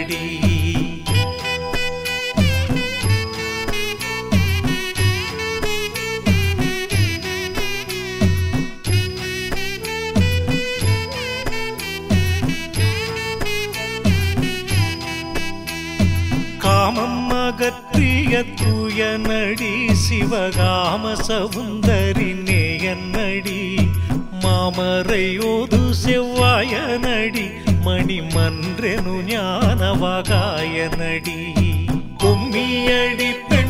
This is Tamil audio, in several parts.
அடி காமம் அகற்றிய தூய நடி சிவகாம சவுந்தரி நேயநடி மாமரையோது செவ்வாய நடி மணிமன்றெனு ஞானவகாய நடி கும்மியடி பெண்கள்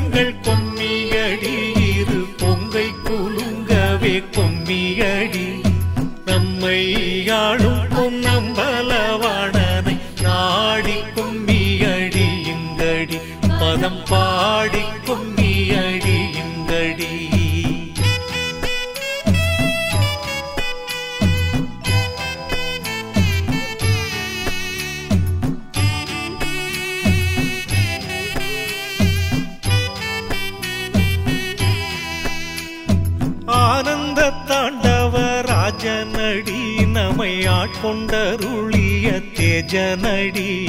ராஜனடி நம்மை ஆட்கொண்டருளிய தேஜனடி.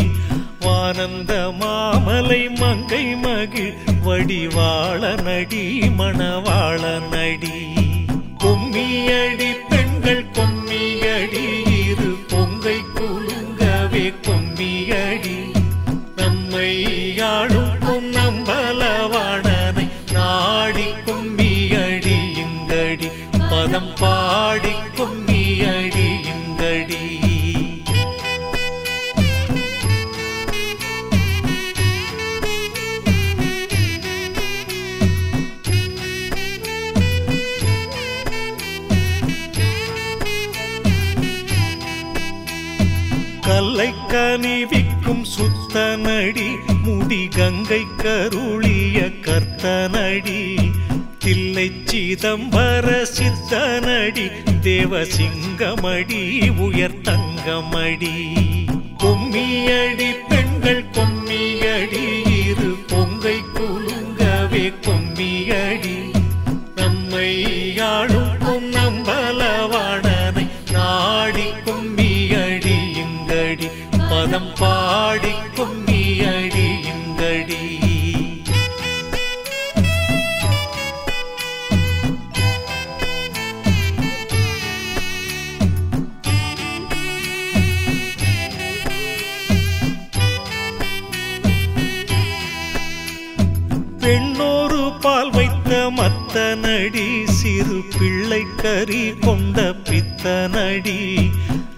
வானந்த மாமலை மங்கை மகிழ் வடிவாள நடி மணவாள நடி. கும்மியடி கல்லை கனிவிக்கும் சுத்தனடி முடி கங்கை கருளிய கர்த்தனடி. தில்லை சிதம்பர சித்தனடி தேவசிங்கமடி உயர் தங்கமடி. கும்மியடி பெண்கள் கொம் பால் வைத்த மத்த நடி சிறு பிள்ளை கறி கொண்ட பித்த நடி.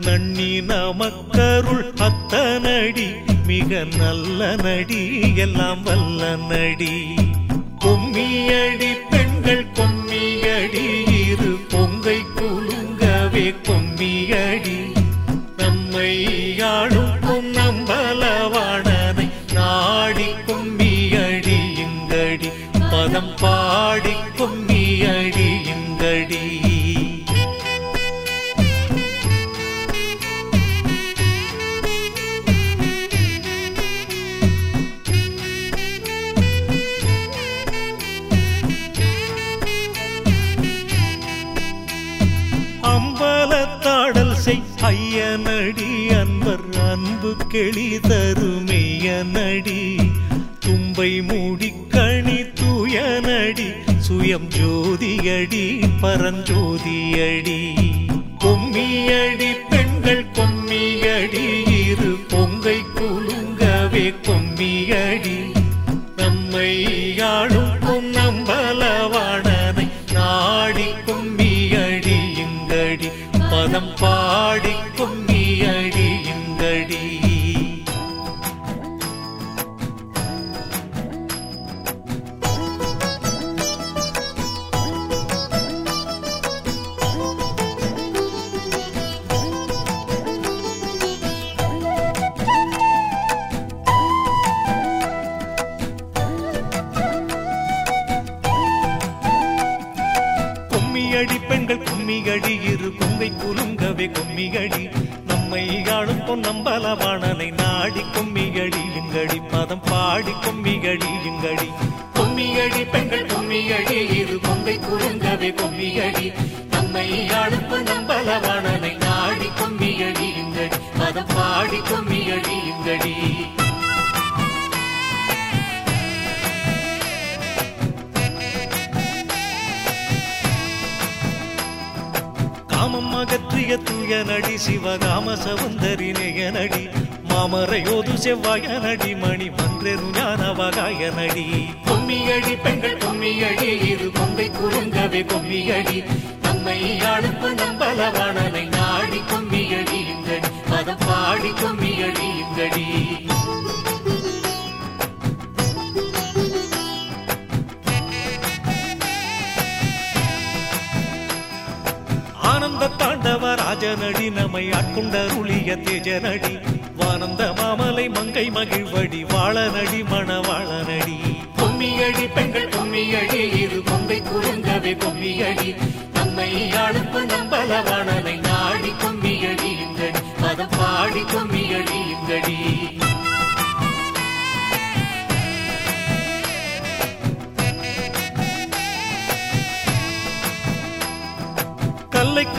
நன்னி நமக்கருள் அத்த நடி மிக நல்ல நடி எல்லாம் வல்ல நடி. கொம்மியடி பெண்கள் கொம்மியடி ஆசை ஐயனடி அன்பர் அன்பு கெளி தருமையனடி தும்பை மூடி கணி தூயனடி சுயம் ஜோதியடி பரஞ்சோதியடி. கொம்மியடி பெண்கள் கொம்மியடி இரு பொங்கை குலுங்கவே கொம்மியடி நம்மை ஆளும் பாடிக்கும் நீ அடியுந்தடி கும்மியடி பெண்கள் கும்மியடி இரு குங்கை குலுங்க குலுங்கவே கும்மியடி நம்மை ஆளும் பொன்னம்பலவாணனை நாடி கும்மியடி எங்கடி பதம் பாடி கும்மியடி எங்கடி. கும்மியடி பெண்கள் கும்மியடி இரு கொங்கை குலுங்கவே கும்மியடி நம்மை ஆளும் பொன்னம்பலவாணனை காமம் அகற்றிய தூய நடி சிவகாம சவுந்தரி நடி மாமரையோது செவ்வாய நடி மணி மன்றெரு ஞானவகாய நடி பொம்மியடி பெண்கள் பொம்மியடி இரு கொங்கை குறுங்கவே கும்மியடி நம்மை அழுப்பு நம்பலவாணனை நாடி கும்மியடி இங்கடி மதம் பாடி கும்மியடி இங்கடி. ஆனந்த தாண்டவ ராஜனடி நம்மை ஆட்கொண்ட ருளிய தேஜனடி. வானந்த மாமலை மங்கை மகிழ்வடி வாழனடி மணவாளனடி. பொம்மியடி பெண்கள் பொம்மியடி இது கொங்கை குறுங்கவே பொம்மியடி நம்மை அழுப்பு நம்பலவானனை நாடி கும்மியடி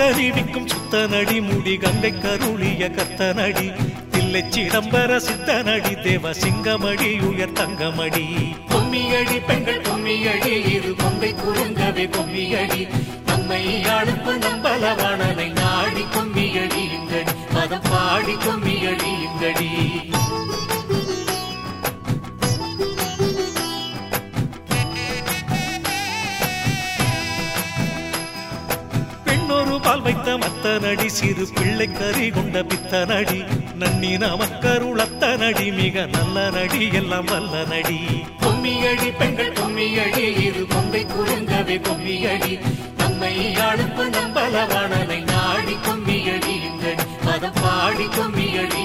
கல்லை சுத்தனடி முடி கங்கை கருளிய கத்தனடி தில்லை சிதம்பர சித்தனடி தேவ சிங்கமடி உயர் தங்கமடி. பொம்மியடி பெண்கள் பொம்மியடி இரு கொங்கை குறுங்கவே பொம்மியடி நம்மை அழுப்பு நம்பலவாணனை நாடி கும்மியடி இங்கடி. பதம் பாடி கும்மியடி மத்த பெண்ணொரு பால் மத்தனடி சிறு பிள்ளை கறி கொண்ட பித்தனடி. நன்னி நமக்கருளத்தனடி மிக நல்ல நடி எல்லாம் வல்ல நடி. பொம்மியடி பெண்கள் பொம்மியடி இரு கொங்கை குறுங்கவே பொம்மியடி நம்மை அழுப்பு நம்பலவாணனை நாடி கும்மியடி இங்கடி. பதம் பாடி கும்மியடி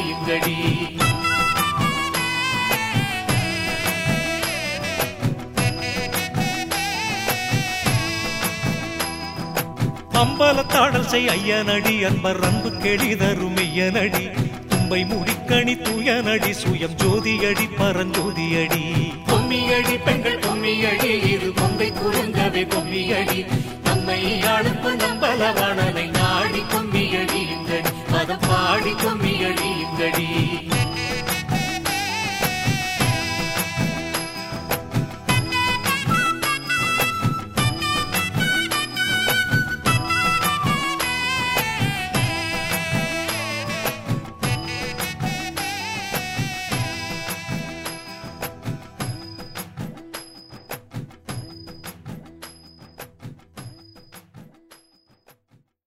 அம்பலத்தாடல் செய் ஐயனடி அன்பர் அன்பு கெளிதருமையனடி தும்பை முடிக்கணி தூயனடி சுயம் ஜோதியடி பரஞ்சோதியடி. பொம்மியடி பெண்கள் பொம்மியடி இரு கொங்கை குறுங்கவே பொம்மியடி. நம்மை அழுப்பு நம்பலவானனை நாடி கொம்மியடி இங்கடி. பதம் பாடி இந்தடி